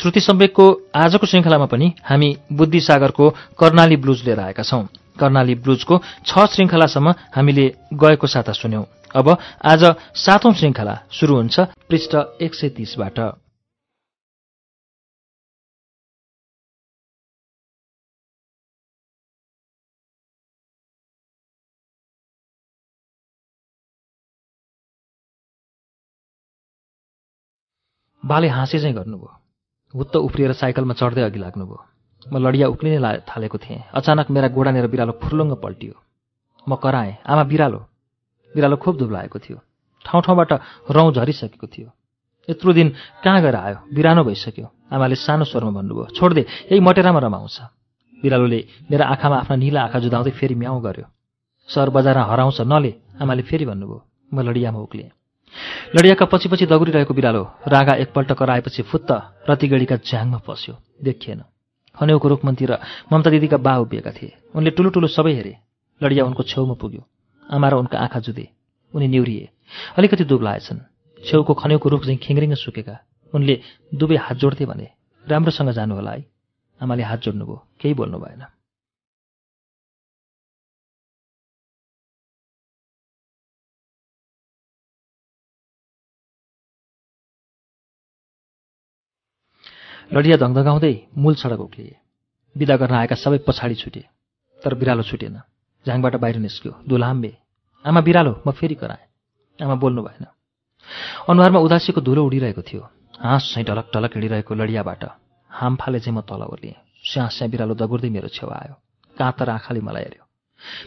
श्रुति सम्वेकको आजको श्रृङ्खलामा पनि हामी बुद्धिसागरको कर्णाली ब्लुज लिएर आएका छौं। कर्णाली ब्लुजको छ श्रृङ्खलासम्म हामीले गएको साता सुन्यौं। अब आज सातौं श्रृङ्खला शुरू हुन्छ पृष्ठ एक सय तीसबाट बाले हाँसे चाहिँ गर्नुभयो। हुत्त उफ्रिएर साइकलमा चढ्दै अघि लाग्नुभयो। म लडिया उक्लिनै ला थालेको थिएँ। अचानक मेरा गोडानेर बिरालो फुर्लुङ्ग पल्टियो। म कराएँ आमा बिरालो बिरालो खुब दुब्लाएको थियो। ठाउँ ठाउँबाट रौँ झरिसकेको थियो। यत्रो दिन कहाँ गएर आयो? बिरानो भइसक्यो। आमाले सानो स्वरमा भन्नुभयो छोड्दे यही मटेरामा रमाउँछ बिरालोले मेरा आँखामा आफ्ना निला आँखा जुदाउँदै फेरि म्याउ गर्यो। सहर बजारमा हराउँछ नले? आमाले फेरि भन्नुभयो। म लडियामा उक्लिएँ। लडियाका पछि पछि दगुरिरहेको बिरालो रागा एकपल्ट कराएपछि फुत्त प्रतिगढीका झ्याङमा पस्यो। देखिएन। खनेउको रुखमन्ती र ममता दिदीका बा उभिएका थिए। उनले ठुलो ठुलो सबै हेरे। लडिया उनको छेउमा पुग्यो। आमा र उनका आँखा जुधे उनी निहुरिए। अलिकति दुब्लाएछन् छेउको खनेउको रुख चाहिँ खिङ्रिङ सुकेका। उनले दुवै हात जोड्थे भने राम्रोसँग जानु होला है। आमाले हात जोड्नुभयो। केही बोल्नु भएन। लडिया धङधगाउँदै मूल सडक उक्लिए। विदा गर्न आएका सबै पछाडि छुटे। तर बिरालो छुटेन। झ्याङबाट बाहिर निस्क्यो। दुलाम्बे। आमा बिरालो म फेरि कराएँ। आमा बोल्नु भएन। अनुहारमा उदासीको धुलो उडिरहेको थियो। हाँस चाहिँ ढलक ढलक हिँडिरहेको लडियाबाट। हाम फाले चाहिँ म तल ओर्लिएँ। स्याँ स्याँ बिरालो दगुर्दै मेरो छेउ आयो। काँतर आँखाले मलाई हेऱ्यो।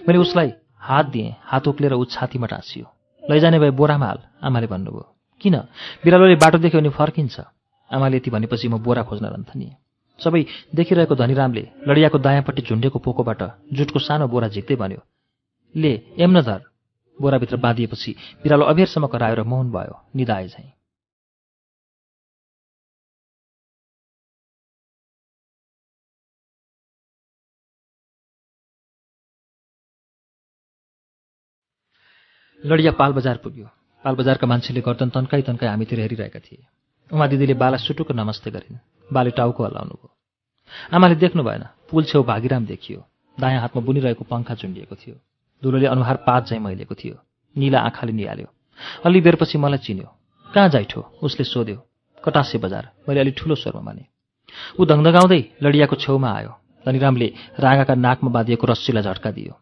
मैले उसलाई हात दिएँ हात उक्लेर ऊ छातीमा टाँसियो। लैजाने भए बोरामा हाल आमाले भन्नुभयो। किन? बिरालोले बाटो देख्यो भने फर्किन्छ। आमाले यति भनेपछि म बोरा खोज्न रन्थनिएँ सबै देखिरहेको धनीरामले लडियाको दायाँपट्टि झुन्डेको पोकोबाट जुटको सानो बोरा झिक्दै भन्यो ले एम न धर बोराभित्र बाँधिएपछि बिरालो अबेरसम्म करायो र मौन भयो निदाए झैँ लडिया पाल बजार पुग्यो। पाल बजारका मान्छेले गर्दन तन्काई तन्काई हामीतिर हेरिरहेका थिए। उमा दिदीले बाला सुटुक नमस्ते गरिन्। बाले टाउको हल्लाउनु भयो आमाले देख्नु भएन पुल छेउ भागीराम देखियो। दायाँ हातमा बुनिरहेको पङ्खा चुन्डिएको थियो। दुलोले अनुहार पात झैँ मैलेको थियो। निला आँखाले निहाल्यो। अलि बेरपछि मलाई चिन्यो। कहाँ जाइठो? उसले सोध्यो। कटासे बजार। मैले अलि ठुलो स्वरमा माने। ऊ धङधगाउँदै लडियाको छेउमा आयो। धनीरामले रागाका नाकमा बाँधिएको रस्सीलाई झट्का दियो।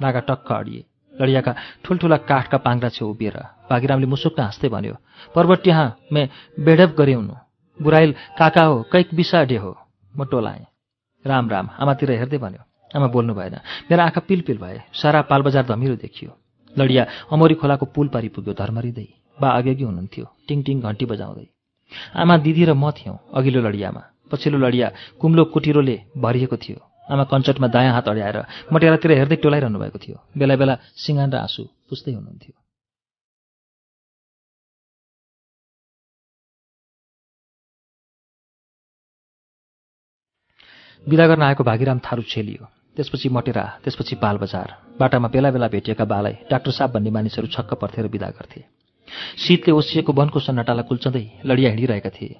रागा टक्क अडिए। लडियाका ठुल्ठुला काठका पाङ्रा छेउ उभिएर। भागीरामले मुसुक्क हाँस्दै भन्यो पर्वत यहाँ मे बेडप गऱ्यौनु बुराइल काका हो कैक बिसाडे हो म टोलाएँ। राम राम आमातिर हेर्दै भन्यो आमा बोल्नु भएन। मेरा आँखा पिलपिल भए सारा पालबजार धमिलो देखियो। लडिया अमोरी खोलाको पुल पारि पुग्यो धर्मरिँदै। बा अघि हुनुहुन्थ्यो टिङ टिङ घन्टी बजाउँदै। आमा दिदी र म थियौँ अघिल्लो लडियामा। पछिल्लो लडिया कुम्लो कुटिरोले भरिएको थियो। आमा कञ्चटमा दायाँ हात अड्याएर मटेरातिर हेर्दै टोलाइरहनु भएको थियो। बेला बेला सिँगान र आँसु पुस्दै हुनुहुन्थ्यो। विदा गर्न आएको भागीराम थारू छेलियो। त्यसपछि मटेरा त्यसपछि बालबजार। बाटामा बेला बेला भेटिएका बालाई डाक्टर साहब भन्ने मानिसहरू छक्क पर्थेर विदा गर्थे। शीतले ओसिएको वनको सन्नाटालाई कुल्चँदै लडिया हिँडिरहेका थिए।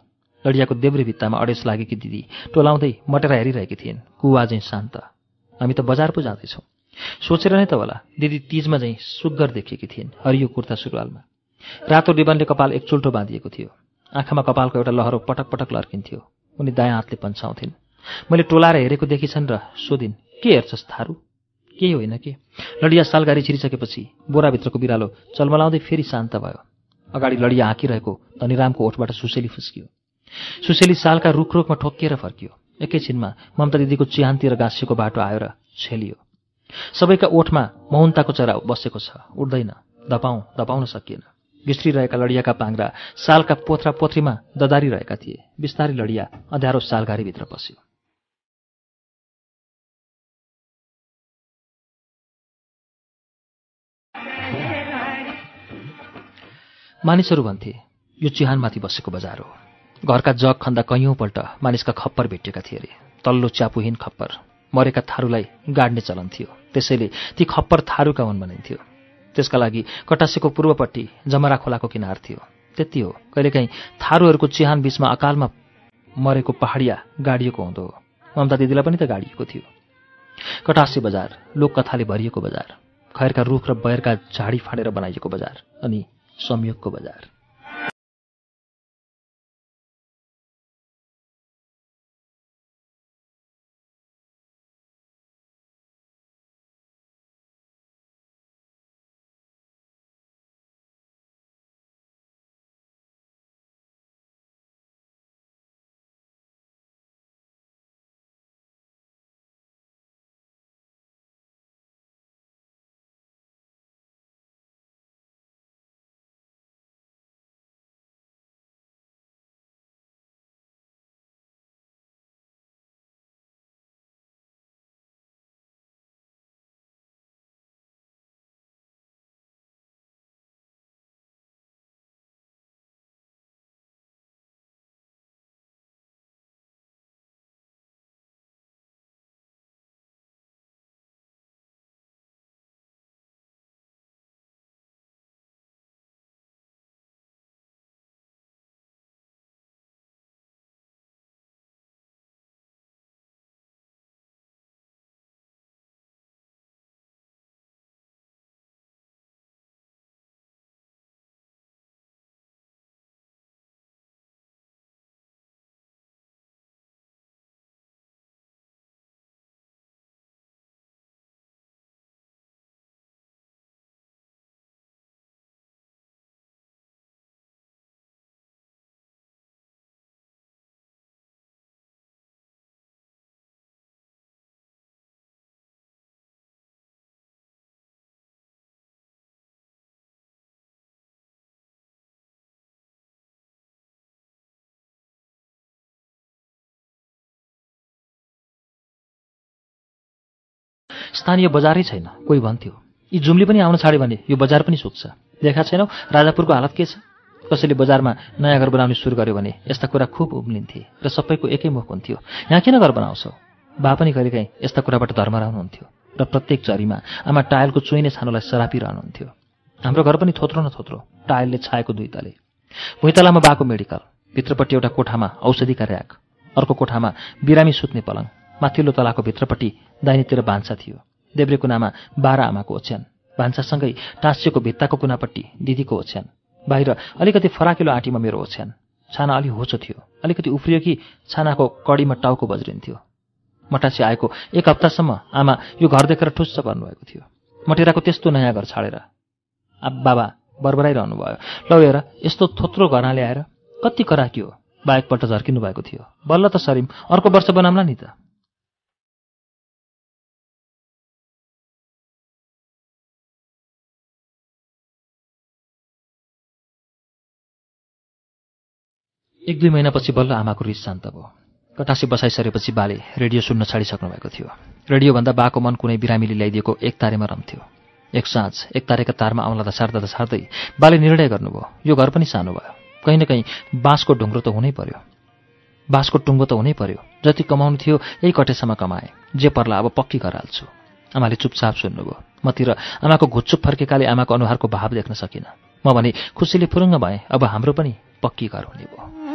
लडियाको देब्रे भित्तामा अडेस लागेकी दिदी टोलाउँदै मटेरा हेरिरहेकी थिइन्। कुवा चाहिँ शान्त हामी त बजार पो जाँदैछौँ। सोचेर नै त होला दिदी तिजमा चाहिँ सुग्गर देखेकी थिइन् हरियो कुर्ता सुरुवालमा। रातो रिबनले कपाल एक चुल्टो बाँधिएको थियो। आँखामा कपालको एउटा लहरो पटक पटक लर्किन्थ्यो। उनी दायाँ हातले पन्छाउँथिन् मैले टोलाएर हेरेको देखिछन् र सोधिन् के हेर्छस् थारू? केही होइन के लडिया सालगारी छिरिसकेपछि बोराभित्रको बिरालो चलमलाउँदै फेरि शान्त भयो। अगाडि लडिया हाँकिरहेको धनीरामको ओठबाट सुसेली फुस्कियो। सुसेली सालका रुखरुखमा ठोक्किएर फर्कियो। एकैछिनमा ममता दिदीको चिहानतिर गाँसिएको बाटो आयो र छेलियो। सबैका ओठमा मौनताको चरा बसेको छ। उठ्दैन दपाउँ दपाउन सकिएन। घिस्रिरहेका लडियाका पाङ्रा सालका पोथ्रा पोथ्रीमा ददारिरहेका थिए। बिस्तारै लडिया अँध्यारो सालघारीभित्र पस्यो। मानिसहरू भन्थे यो चिहानमाथि बसेको बजार हो। घरका जग खन्दा कैयौँपल्ट मानिसका खप्पर भेटिएका थिए अरे तल्लो च्यापुहीन खप्पर। मरेका थारूलाई गाड्ने चलन थियो। त्यसैले ती खप्पर थारूका हुन् भनिन्थ्यो। त्यसका लागि कटासेको पूर्वपट्टि जमरा खोलाको किनार थियो। त्यति हो। कहिलेकाहीँ थारूहरूको चिहान बिचमा अकालमा मरेको पहाडिया गाडिएको हुँदो हो। ममता दिदीलाई पनि त गाडिएको थियो। कटासे बजार लोककथाले भरिएको बजार। खैरका रुख र बयरका झाडी फाँडेर बनाइएको बजार अनि संयोगको बजार। स्थानीय बजारै छैन कोही भन्थ्यो। यी जुम्ली पनि आउन छाड्यो भने यो बजार पनि सुक्छ। देखा छैनौ राजापुरको हालत के छ? कसैले बजारमा नयाँ घर बनाउने सुरु गर्यो भने यस्ता कुरा खुब उम्लिन्थे र सबैको एकै मुख हुन्थ्यो। यहाँ किन घर बनाउँछौ? बा पनि कहिलेकाहीँ यस्ता कुराबाट धर्म रहनुहुन्थ्यो र प्रत्येक चरीमा आमा टायलको चुइने छानोलाई सरापिरहनुहुन्थ्यो। हाम्रो घर पनि थोत्रो न थोत्रो टायलले छाएको दुई तले। भुइँतलामा बाको मेडिकल भित्रपट्टि एउटा कोठामा औषधिका ऱ्याक अर्को कोठामा बिरामी सुत्ने पलङ माथिल्लो तलाको भित्रपट्टि दाहिनेतिर भान्सा थियो। देब्रे कुनामा बाह्र आमाको ओछ्यान। भान्सासँगै टाँसिएको भित्ताको कुनापट्टि दिदीको ओछ्यान। बाहिर अलिकति फराकिलो आँटीमा मेरो ओछ्यान। छाना अलि होचो थियो। अलिकति उफ्रियो कि छानाको कडीमा टाउको बज्रिन्थ्यो मटासी आएको एक हप्तासम्म आमा यो घर देखेर ठुस्स पर्नुभएको थियो। मटेराको त्यस्तो नयाँ घर छाडेर। बाबा बरबराइरहनु भयो। लौ हेर यस्तो थोत्रो घरमा ल्याएर कति कराकियो। बा एकपल्ट झर्किनु भएको थियो। बल्ल त सरिम अर्को वर्ष बनाउँला नि त। एक दुई महिनापछि बल्ल आमाको रिस शान्त भयो। कटासी बसाइसकेपछि बाले रेडियो सुन्न छाडिसक्नु भएको थियो। रेडियोभन्दा बाको मन कुनै बिरामीले ल्याइदिएको एक तारेमा रम्थ्यो। एक साँझ एक तारेका तारमा औँला दसार्दा दसार्दै बाले निर्णय गर्नुभयो। यो घर पनि सानो भयो। कहीँ न कहीँ बाँसको ढुङ्ग्रो त हुनै पर्यो। बाँसको टुङ्गो त हुनै पर्यो। जति कमाउनु थियो यही कटेसम्म कमाए। जे पर्ला अब पक्की घर हाल्छु। आमाले चुपचाप सुन्नुभयो। मतिर आमाको घुच्चुप फर्केकाले आमाको अनुहारको भाव देख्न सकिनँ। म भने खुसीले फुरुङ्ग भएँ। अब हाम्रो पनि पक्की घर हुने भयो।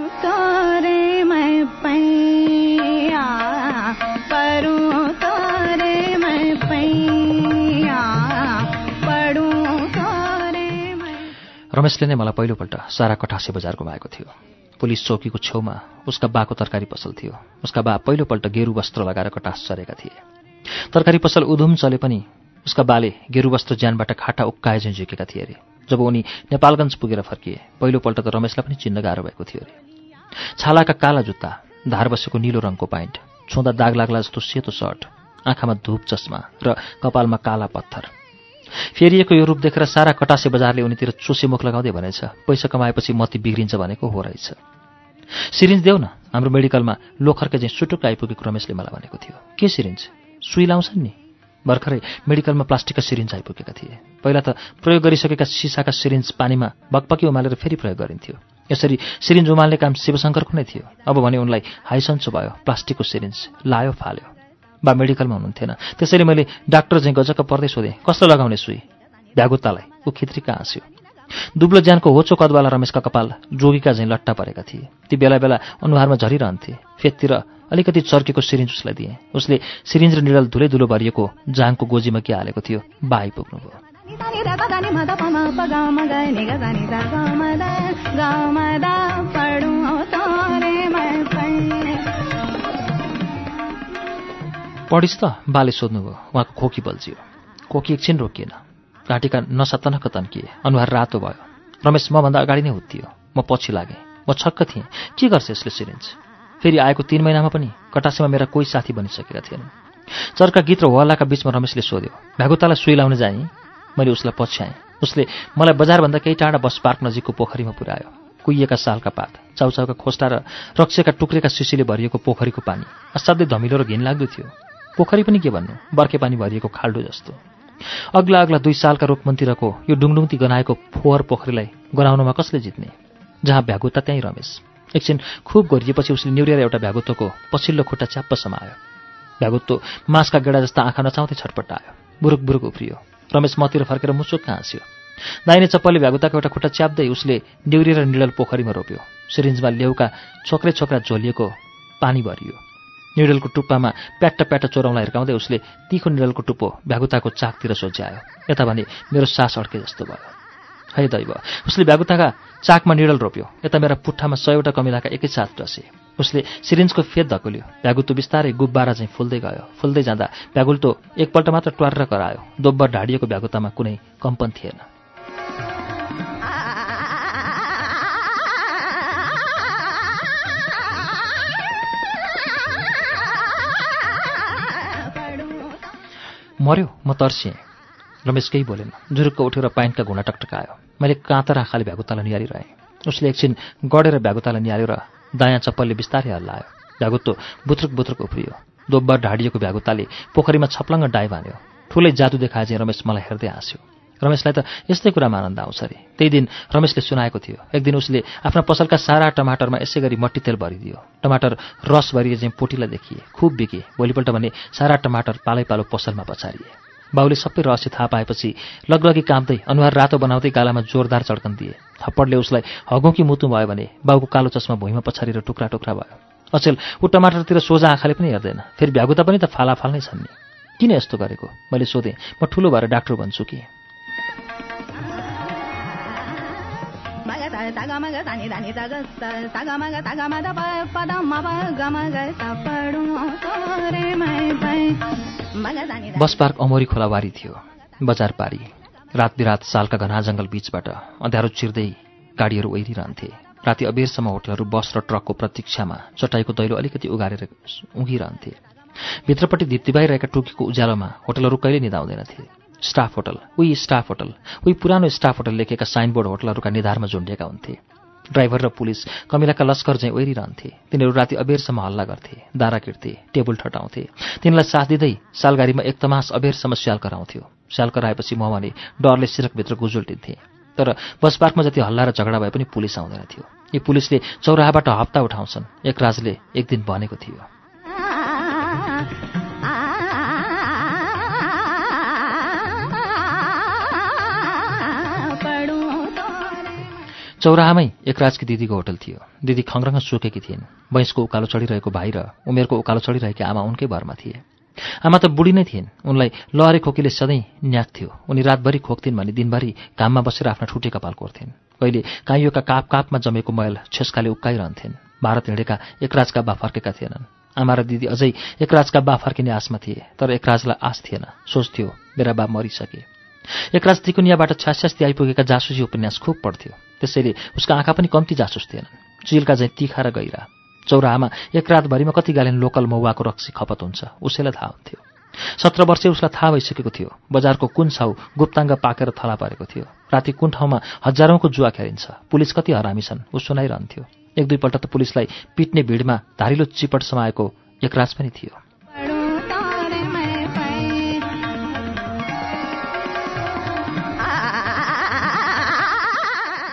रमेशले नै मलाई पहिलोपल्ट सारा कठासे बजार घुमाएको थियो। पुलिस चौकीको छेउमा उसका बाको तरकारी पसल थियो। उसका बा पहिलोपल्ट गेरु वस्त्र लगाएर कटास चरेका थिए। तरकारी पसल उधुम चले पनि उसका बाले गेरु वस्त्र ज्यानबाट खाटा उक्काए झैँ झुकेका थिए अरे जब उनी नेपालगञ्ज पुगेर फर्किए पहिलोपल्ट त रमेशलाई पनि चिन्न गाह्रो भएको थियो अरे छालाका काला जुत्ता धार बसेको निलो रङको पाइन्ट छुँदा दाग लाग्ला जस्तो सेतो सर्ट आँखामा धुप चस्मा र कपालमा काला पत्थर। फेरिएको यो रूप देखेर सारा कटासे बजारले उनीतिर चोसे मुख लगाउँदै भनेछ पैसा कमाएपछि मती बिग्रिन्छ भनेको हो रहेछ। सिरिन्ज देऊ न हाम्रो मेडिकलमा लोखर्के चाहिँ सुटुक्क आइपुगेको रमेशले मलाई भनेको थियो। के सिरिन्ज? सुई लाउँछन् नि? भर्खरै मेडिकलमा प्लास्टिकका सिरिन्ज आइपुगेका थिए। पहिला त प्रयोग गरिसकेका सिसाका सिरिन्ज पानीमा बकपकी उमालेर फेरि प्रयोग गरिन्थ्यो। यसरी सिरिन्ज उमाल्ने काम शिवशङ्करको नै थियो। अब भने उनलाई हाइसन्चो भयो प्लास्टिकको सिरिन्ज लायो फाल्यो। बा मेडिकलमा हुनुहुन्थेन। त्यसैले मैले डाक्टर चाहिँ गजक्क पर्दै सोधेँ कस्तो लगाउने सुई? भ्यागुत्तालाई ऊ खित्रीका हाँस्यो। दुब्लो ज्यानको होचो कदवाला रमेशका कपाल जोगीका झैँ लट्टा परेका थिए। ती बेला बेला अनुहारमा झरिरहन्थे। फेततिर अलिकति चर्केको सिरिन्ज उसलाई दिए। उसले सिरिन्ज र निडल धुलै धुलो भरिएको जाङको गोजीमा के हालेको थियो। बा आइपुग्नुभयो पढिस् त बाले सोध्नुभयो। उहाँको खोकी बल्झियो। खोकी एकछिन रोकिएन। घाँटीका नसा तनक्क तन्किए। अनुहार रातो भयो। रमेश मभन्दा अगाडि नै उत्तियो म पछि लागेँ। म छक्क थिएँ। के गर्छ यसले सिरिन्ज? फेरि आएको तिन महिनामा पनि कटासेमा मेरा कोही साथी बनिसकेका थिएनन्। चर्का गीत र हल्लाका बिचमा रमेशले सोध्यो भ्यागुतालाई सुई लाउन जाएँ मैले उसलाई पछ्याएँ। उसले मलाई बजारभन्दा केही टाढा बस पार्क नजिकको पोखरीमा पुर्यायो। कुहिएका सालका पात चाउचाउका खोस्टा र रक्सेका टुक्रेका सिसीले भरिएको पोखरीको पानी असाध्यै धमिलो र घिनलाग्दो थियो। पोखरी पनि के भन्नु? बर्खे पानी भरिएको खाल्डो जस्तो। अग्ला अग्ला दुई सालका रूपमन्तिरको यो डुङडुङती गनाएको फोहोर पोखरीलाई गनाउनमा कसले जित्ने? जहाँ भ्यागुता त्यहीँ रमेश। एकछिन खुब गरिएपछि उसले निउरिएर एउटा भ्यागुत्तोको पछिल्लो खुट्टा च्याप्प समायो। भ्यागुत्तो मासका गेडा जस्ता आँखा नचाउँदै छटपट्ट आयो। बुरुक बुरुक उफ्रियो। रमेश मतिर फर्केर मुचुक हाँस्यो। दाहिने चप्पलले भ्यागुताको एउटा खुट्टा च्याप्दै उसले निउरिएर निडल पोखरीमा रोप्यो। सिरिन्जमा लेउका छोक्रे छोक्रा झोलिएको पानी भरियो। निडलको टुप्पामा प्याट्ट प्याट्ट चोराउला हिर्काउँदै उसले तिखो निडलको टुप्पो भ्यागुताको चाकतिर सोच्यायो यता भने मेरो सास अड्के जस्तो भयो। है दैव उसले भ्यागुताका चाकमा निडल रोप्यो। यता मेरा पुट्ठामा सयवटा कमिलाका एकैसाथ डसे उसले सिरिन्जको फेद धकुल्यो। भ्यागुतो बिस्तारै गुब्बारा चाहिँ फुल्दै गयो। फुल्दै जाँदा भ्यागुल्तो एकपल्ट मात्र ट्वारेर करायो। दोब्बर ढाडिएको भ्यागुतामा कुनै कम्पन थिएन। मर्यो म तर्सिएँ रमेश केही बोलेन। जुरुक्क उठेर पाइन्टका घुँडा टकटकायो। मैले काँतर आँखाले भ्यागुतालाई निहारिरहेँ। उसले एकछिन गढेर भ्यागुतालाई निहाल्यो र दायाँ चप्पलले बिस्तारै हल्लायो भ्यागुत्तो बुत्रुक बुत्रुक उफ्रियो। दोब्बर ढाडिएको भ्यागुताले पोखरीमा छप्लङ्ग डाइ भान्यो ठुलै जादु देखाए चाहिँ रमेश मलाई हेर्दै हाँस्यो। रमेशलाई त यस्तै कुरामा आनन्द आउँछ अरे। त्यही दिन रमेशले सुनाएको थियो। एक दिन उसले आफ्ना पसलका सारा टमाटरमा यसै गरी मट्टी तेल भरिदियो। टमाटर रस भरिए चाहिँ पोटीलाई देखिए। खुब बिके। भोलिपल्ट भने सारा टमाटर पालै पालो पसलमा पछारिए। बाउले सबै रहस्य थाहा पाएपछि लगलगी कामदै अनुहार रातो बनाउँदै गालामा जोरदार चड्कन दिए। थप्पडले उसलाई हगौँ मुतु भयो भने बाउको कालो चस्मा भुइँमा पछारेर टुक्रा टुक्रा भयो। अचेल ऊ टमाटरतिर सोझा आँखाले पनि हेर्दैन। फेरि भ्यागुता पनि त फालाफाल नै छन् नि। किन यस्तो गरेको? मैले सोधेँ म ठुलो भएर डाक्टर भन्छु कि? बस पार्क अमोरी खोलावारी थियो। बजार पारी। रात बिरात सालका घना जङ्गल बीचबाट अँध्यारो चिर्दै गाडीहरू ओहिरिरहन्थे। राति अबेरसम्म होटलहरू बस र ट्रकको प्रतीक्षामा चटाइको दैलो अलिकति उगारेर उघिरहन्थे भित्रपट्टि धिप्तिबाइरहेका टुकीको उज्यालोमा होटलहरू कहिले निधाउँदैनथे स्टाफ होटल उही स्टाफ होटल उही पुरानो स्टाफ होटल लेखेका साइनबोर्ड होटलहरूका निधारमा झुन्डिएका हुन्थे। ड्राइभर र पुलिस कमिलाका लस्कर चाहिँ ओहिरिरहन्थे। तिनीहरू राति अबेरसम्म हल्ला गर्थे दारा किर्थे टेबल ठटाउँथे। तिनलाई साथ दिँदै सालगाडीमा एक तमास अबेरसम्म स्याल कराउँथ्यो। स्याल कराएपछि म भने डरले सिरकभित्र गुजुल्टिन्थे। तर बस पार्कमा जति हल्ला र झगडा भए पनि पुलिस आउँदैन थियो। यी पुलिसले चौराहाबाट हप्ता उठाउँछन्। एक राजले एक दिन भनेको थियो। चौराहामै एकराजकी दिदीको होटल थियो। दिदी खङ्रङ सुकेकी थिइन्। बैंसको उकालो चढिरहेको भाइ र उमेरको उकालो चढिरहेकी आमा उनकै भरमा थिए। आमा त बुढी नै थिइन्। उनलाई लहरे खोकीले सधैँ थियो। उनी रातभरि खोक्थिन् भने दिनभरि घाममा बसेर आफ्ना ठुटे कपाल कोर्थिन्। कहिले काइयोका काप कापमा जमेको मैल छेस्काले उक्काइरहन्थिन्। भारत हिँडेका एकराजका बा फर्केका थिएनन्। आमा र दिदी अझै एकराजका बा फर्किने आशमा थिए तर एकराजलाई आश थिएन। सोच्थ्यो मेरा बा मरिसके। एकराज तिकुनियाबाट छ्यास्यास्ती आइपुगेका जासुसी उपन्यास खुब पढ्थ्यो। त्यसैले उसका आँखा पनि कम्ती जासुस थिएनन् चिलका चाहिँ तिखा र गहिरा चौराहामा एक रातभरिमा कति गालिन लोकल मौवाको रक्सी खपत हुन्छ उसैलाई थाहा हुन्थ्यो। सत्र वर्षे उसलाई थाहा भइसकेको थियो बजारको कुन छाउ गुप्ताङ्ग पाकेर थला परेको थियो। राति कुन ठाउँमा हजारौँको जुवा खेलिन्छ पुलिस कति हरामी छन् ऊ सुनाइरहन्थ्यो एक दुईपल्ट त पुलिसलाई पिट्ने भिडमा धारिलो चिपट समाएको एकराज पनि थियो।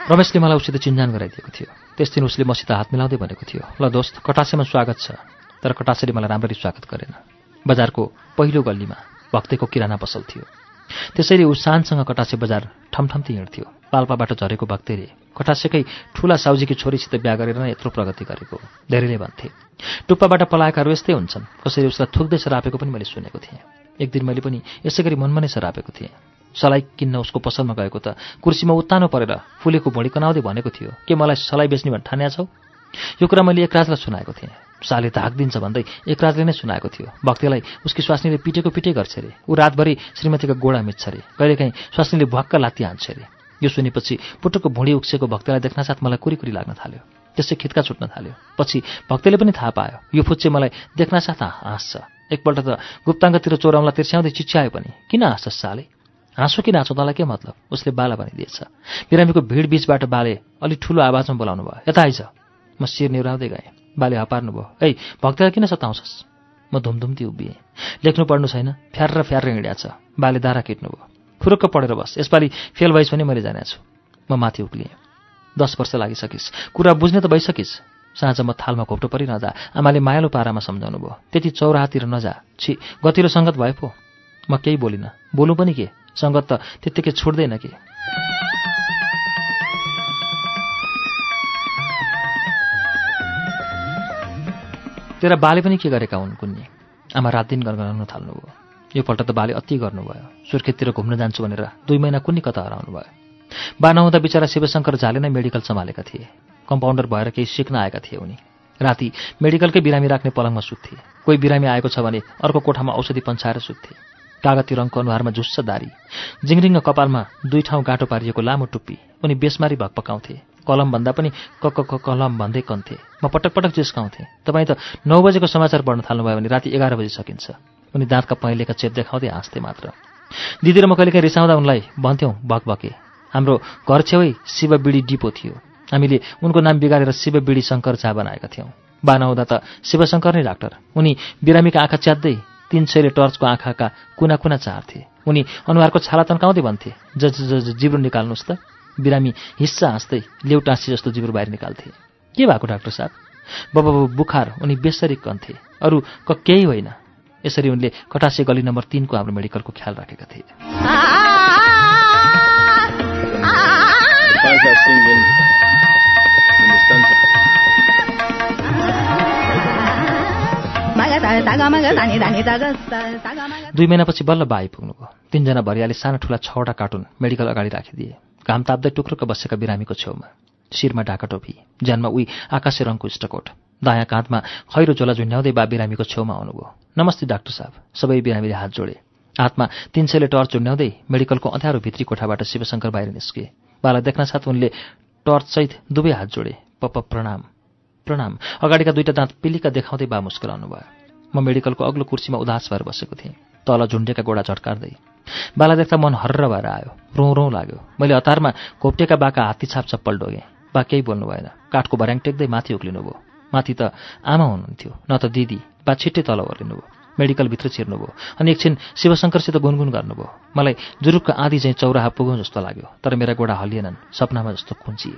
रमेशले मलाई उसित चिन्जान गराइदिएको थियो। त्यस दिन उसले मसित हात मिलाउँदै भनेको थियो ल दोस्त कटासेमा स्वागत छ तर कटासेले मलाई राम्ररी स्वागत गरेन। बजारको पहिलो गल्लीमा भक्तेको किराना पसल थियो। त्यसैले ऊ सानसँग कटासे बजार ठमठम्ती हिँड्थ्यो। पाल्पाबाट झरेको भक्तेले कटासेकै ठुला साउजीकी छोरीसित बिहा गरेर नै यत्रो प्रगति गरेको धेरैले भन्थे। टुप्पाबाट पलाएकाहरू यस्तै हुन्छन् कसरी उसलाई थुक्दै सरापेको पनि मैले सुनेको थिएँ। एक दिन मैले पनि यसै गरी मनमा नै सरापेको थिएँ। सलाई किन्न उसको पसलमा गएको त। कुर्सीमा उत्तानो परेर फुलेको भोडी कनाउँदै भनेको थियो के मलाई सलाई बेच्ने भने ठान्या छौ? यो कुरा मैले एकराजलाई सुनाएको थिएँ। साले धाक दिन्छ भन्दै एकराजले नै सुनाएको थियो। भक्तिलाई उसकी स्वास्नीले पिटेको पिटे गर्छ अरे। ऊ रातभरि श्रीमतीको गोडा मिच्छ अरे। कहिलेकाहीँ स्वास्नीले भक्क लात्ती हान्छ अरे। यो सुनेपछि पुटुको भुँडी उक्सेको भक्तलाई देख्नसाथ मलाई कुरी कुरी लाग्न थाल्यो। त्यसै खित्का छुट्न थाल्यो। पछि भक्तले पनि थाहा पायो यो फुच्चे मलाई देख्नसाथ हाँस्छ। एकपल्ट त गुप्ताङ्गतिर चोराउला तिर्स्याउँदै चिच्यायो पनि। किन हाँस्छ साले? हाँसो कि नाचो तँलाई के मतलब। उसले बाला भनिदिएछ। बिरामीको भिड बिचबाट बाले अलि ठुलो आवाजमा बोलाउनु भयो। यता आइज। म शिर निहुराउँदै गएँ। बाले हपार्नु भयो। ऐ भक्तलाई किन सताउँछस्? म धुमधुम्ती उभिएँ। लेख्नु पढ्नु छैन। फ्यार फ्यार हिँड्या छ। बाले दारा किट्नुभयो फुरुक्क पढेर बस। यसपालि फेल भइस पनि मैले जानेको छु म माथि उक्लिएँ। दस वर्ष लागिसकिस्। कुरा बुझ्ने त भइसकिस्। साँझ म थालमा घोप्टो परि नजा आमाले मायालो पारामा सम्झाउनु भयो। त्यति चौराहातिर नजा। छि गतिलो सङ्गत भए पो। म केही बोलिनँ। बोलु पनि के? सङ्गत त त्यत्तिकै छुट्दैन कि? तेरा बाले पनि के गरेका हुन् कुन्नी? आमा रात दिन गरगराउन थाल्नुभयो। योपल्ट त बाले अति गर्नुभयो। सुर्खेततिर घुम्न जान्छु भनेर दुई महिना कुन्नी कता हराउनु भयो? बा नहुँदा बिचरा शिवशङ्कर झाले नै मेडिकल सम्हालेका थिए। कम्पाउन्डर भएर केही सिक्न आएका थिए उनी। राति मेडिकलकै बिरामी राख्ने पलङमा सुत्थे। कोही बिरामी आएको छ भने अर्को कोठामा औषधि पन्छाएर सुत्थे। कागती रङको अनुहारमा झुस्स दारी। जिङरिङ्ग कपालमा दुई ठाउँ गाँटो पारिएको लामो टुप्पी। उनी बेसमारी भक पकाउँथे। कलम भन्दा पनि क क कलम भन्दै कन्थे। म पटक पटक जिस्काउँथेँ तपाईँ त नौ बजेको समाचार पढ्न थाल्नुभयो भने राति एघार बजी सकिन्छ। उनी दाँतका पहिलेका चेप देखाउँदै हाँस्थे मात्र। दिदी र म कहिलेकाहीँ रिसाउँदा उनलाई भन्थ्यौँ भके हाम्रो घर छेउै शिव बिडी डिपो थियो। हामीले उनको नाम बिगारेर शिव बिडी शङ्कर झा बनाएका थियौँ। बाना हुँदा त शिवशङ्कर नै डाक्टर। उनी बिरामीका आँखा च्यात्दै तिन सयले टर्चको आँखाका कुना कुना चार्थे उनी अनुहारको छाला तन्काउँदै भन्थे ज ज जिब्रो निकाल्नुहोस् त बिरामी हिस्सा हाँस्दै लेउ टाँसी जस्तो जिब्रो बाहिर निकाल्थे के भएको डाक्टर साहब बाबा बुखार उनी बेसरी कन्थे अरू क केही होइन यसरी उनले कटासे गली नम्बर तिनको हाम्रो मेडिकलको ख्याल राखेका थिए दुई महिनापछि बल्ल बा आइपुग्नुभयो तिनजना भरियाले सानो ठुला छवटा कार्टुन मेडिकल अगाडि राखिदिए। घाम ताप्दै टुक्रुक बसेका बिरामीको छेउमा। शिरमा ढाका टोपी ज्यानमा उही आकाशे रङको स्टकोट दायाँ काँधमा खैरो झोला झुन्ड्याउँदै बा बिरामीको छेउमा आउनुभयो। नमस्ते डाक्टर साहब। सबै बिरामीले हात जोडे। हातमा तिन सयले टर्च झुन्ड्याउँदै मेडिकलको अँध्यारो भित्री कोठाबाट शिवशङ्कर बाहिर निस्के। बाला देख्न साथ उनले टर्चसहित दुवै हात जोडे। पप प्रणाम। प्रणाम। अगाडिका दुईटा दाँत पिलिका देखाउँदै बा मुस्कुराउनु भयो म मेडिकलको अग्लो कुर्सीमा उदास भएर बसेको थिएँ। तल झुन्डेका गोडा झट्कार्दै। बाला देख्दा मन हर्र भएर आयो। रौँ रौँ लाग्यो। मैले हतारमा घोप्टेका बाका हात्ती छाप चप्पल डोगेँ। बा केही बोल्नु भएन। काठको भर्याङ टेक्दै माथि उक्लिनु भयो। माथि त आमा हुनुहुन्थ्यो न त दिदी बा छिट्टै तल ओर्लिनुभयो मेडिकलभित्र छिर्नुभयो अनि एकछिन शिवशङ्करसित गुनगुन गर्नुभयो मलाई जुरुक्क आधी चाहिँ चौराहा पुगौँ जस्तो लाग्यो तर मेरा गोडा हलिएनन् सपनामा जस्तो खुन्चिए।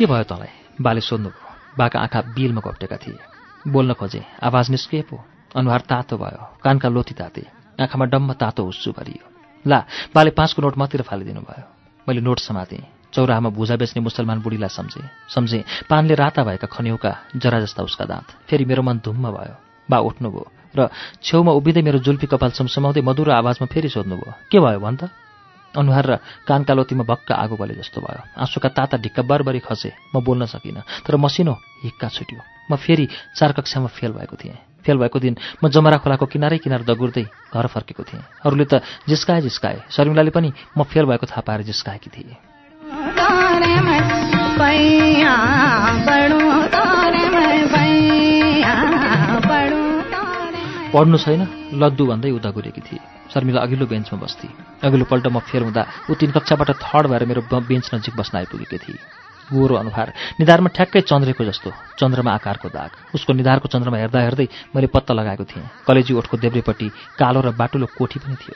के भयो तँलाई? बाले सोध्नुभयो बाका आँखा बिलमा घोप्टेका थिए। बोल्न खोजे आवाज निस्किए पो। अनुहार तातो भयो कानका लोथी ताते। आँखामा डम्म तातो हुस्सु भरियो। ला बाले पाँचको नोट मातिर फालिदिनु भयो। मैले नोट समातेँ। चौराहामा भुजा बेच्ने मुसलमान बुढीलाई सम्झेँ। सम्झेँ पानले राता भएका खन्यौका जरा जस्ता उसका दाँत। फेरि मेरो मन धुम्म भयो। बा उठ्नुभयो र छेउमा उभिँदै मेरो जुल्फी कपाल समसमाउँदै मधुरो आवाजमा फेरि सोध्नुभयो के भयो भन् त? अनुहार र कानका लोतीमा भक्क आगो बले जस्तो भयो। आँसुका ताता ढिक्का बरबरी खसे। म बोल्न सकिनँ तर मसिनो हिक्का छुट्यो। म फेरि चार कक्षामा फेल भएको थिएँ। फेल भएको दिन म जमरा खोलाको किनारै किनार दगुर्दै घर फर्केको थिएँ। अरूले त जिस्काए जिस्काए शर्मिलाले पनि म फेल भएको थाहा पाएर जिस्काएकी थिएँ। पढ्नु छैन। लद्दु भन्दै उता गुरेकी थिए। शर्मिला अघिल्लो बेन्चमा बस्थी। अघिल्लोपल्ट म फेर हुँदा ऊ तिन कक्षाबाट थर्ड भएर मेरो बेन्च नजिक बस्न आइपुगेकी थिए। गोरो अनुहार। निधारमा ठ्याक्कै चन्द्रेको जस्तो। चन्द्रमा आकारको दाग। उसको निधारको चन्द्रमा हेर्दा हेर्दै मैले पत्ता लगाएको थिएँ। कलेजी ओठको देब्रेपट्टि कालो र बाटुलो कोठी पनि थियो।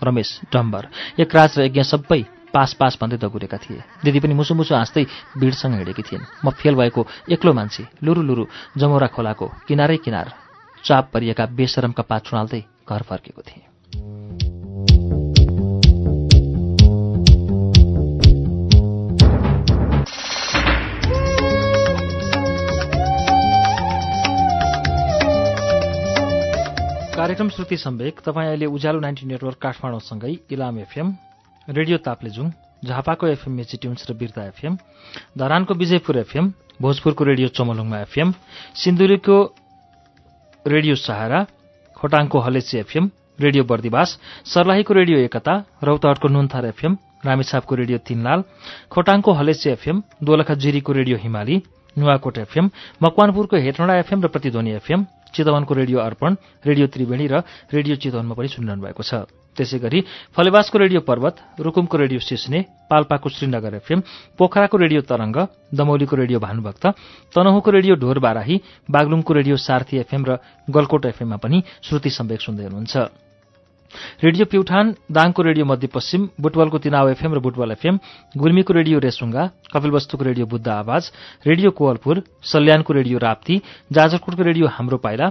रमेश डम्बर एकराज र यज्ञ सबै पास पास भन्दै दगुरेका थिए। दिदी पनि मुसु मुसु हाँस्दै भिडसँग हिँडेकी थिइन्। म फेल भएको एक्लो मान्छे लुरु लुरु जमौरा खोलाको किनारै किनार चाप परिएका बेसरमका पात छुणाल्दै घर फर्केको थिएँ। कार्यक्रम श्रुति सम्वेक तपाईँ अहिले उज्यालो नाइन्टी नेटवर्क काठमाडौँसँगै इलाम एफएम रेडियो ताप्लेजुङ झापाको एफएम मेची ट्युन्स र बिर्ता एफएम धरानको विजयपुर एफएम भोजपुरको रेडियो चमलुङमा एफएम सिन्धुलीको रेडियो सहारा खोटाङको हलेसी एफएम रेडियो बर्दिवास सर्लाहीको रेडियो एकता रौतहटको नुन्थार एफएम रामेछापको रेडियो तीनलाल खोटाङको हलेसी एफएम दोलखा जिरीको रेडियो हिमाली नुवाकोट एफएम मकवानपुरको हेटौँडा एफएम र प्रतिध्वनि एफएम चितवनको रेडियो अर्पण रेडियो त्रिवेणी र रेडियो चितवनमा पनि सुनिरहनु भएको छ। त्यसै गरी फलेवासको रेडियो पर्वत रुकुमको रेडियो सिस्ने पाल्पाको श्रीनगर एफएम पोखराको रेडियो तरंग दमौलीको रेडियो भानुभक्त तनहुको रेडियो ढोर बाराही बागलुङको रेडियो सार्थी एफएम र गलकोट एफएममा पनि श्रुति सम्वेक सुन्दै हुनुहुन्छ। रेडियो प्युठान दाङको रेडियो मध्यपश्चिम बुटवलको तिनाव एफएम र बुटवल एफएम गुल्मीको रेडियो रेसुङ्गा कपिलवस्तुको रेडियो बुद्ध आवाज रेडियो कोवलपुर सल्यानको रेडियो राप्ती जाजरकोटको रेडियो हाम्रो पाइला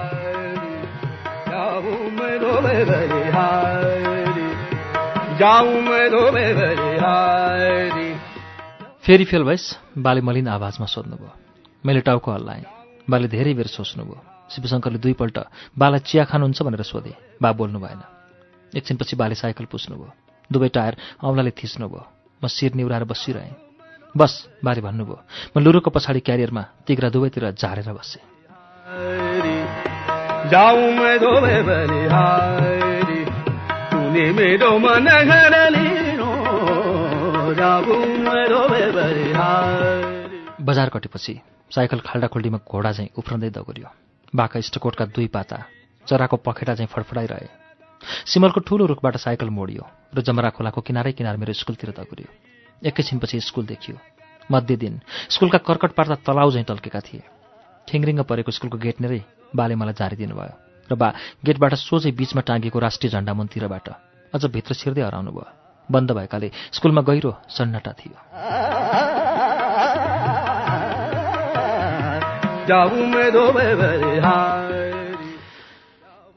फेरि फेल भइस बाले मलिन आवाजमा सोध्नुभयो। मैले टाउको हल्लाएँ बाले धेरै बेर सोच्नुभयो। शिवशङ्करले दुईपल्ट बालाई चिया खानुहुन्छ भनेर सोधे बा बोल्नु भएन। एकछिनपछि बाले साइकल पुस्नुभयो। दुवै टायर औँलाले थिच्नुभयो। म शिर निहुराएर बसिरहेँ। बस बाले भन्नुभयो। म लुरुको पछाडि क्यारियरमा तिग्रा दुवैतिर झारेर बसेँ। जाऊं मैं तो बलिहारी तूने मेरो मन घर लिनो। जाऊं मैं बलिहारी बजार कटेपछि साइकल खाल्डाखुल्डीमा घोडा चाहिँ उफ्रँदै दगुर्यो। बाका इष्टकोटका दुई पाता चराको पखेटा चाहिँ फडफडाइरहे। सिमलको ठूलो रुखबाट साइकल मोडियो र जमरा खोलाको किनारै किनार मेरो स्कुलतिर दगुर्यो। एकैछिनपछि स्कुल देखियो। मध्य दिन स्कुलका कर्कट पार्दा तलाउ चाहिँ टल्केका थिए। ठिङरिङ्ग परेको स्कुलको गेट नेरै बाले मलाई झारिदिनु भयो र बा गेटबाट सोझै बीचमा टाँगिएको राष्ट्रिय झण्डा मुनतिरबाट अझ भित्र छिर्दै हराउनु भयो। बन्द भएकाले स्कुलमा गहिरो सन्नाटा थियो।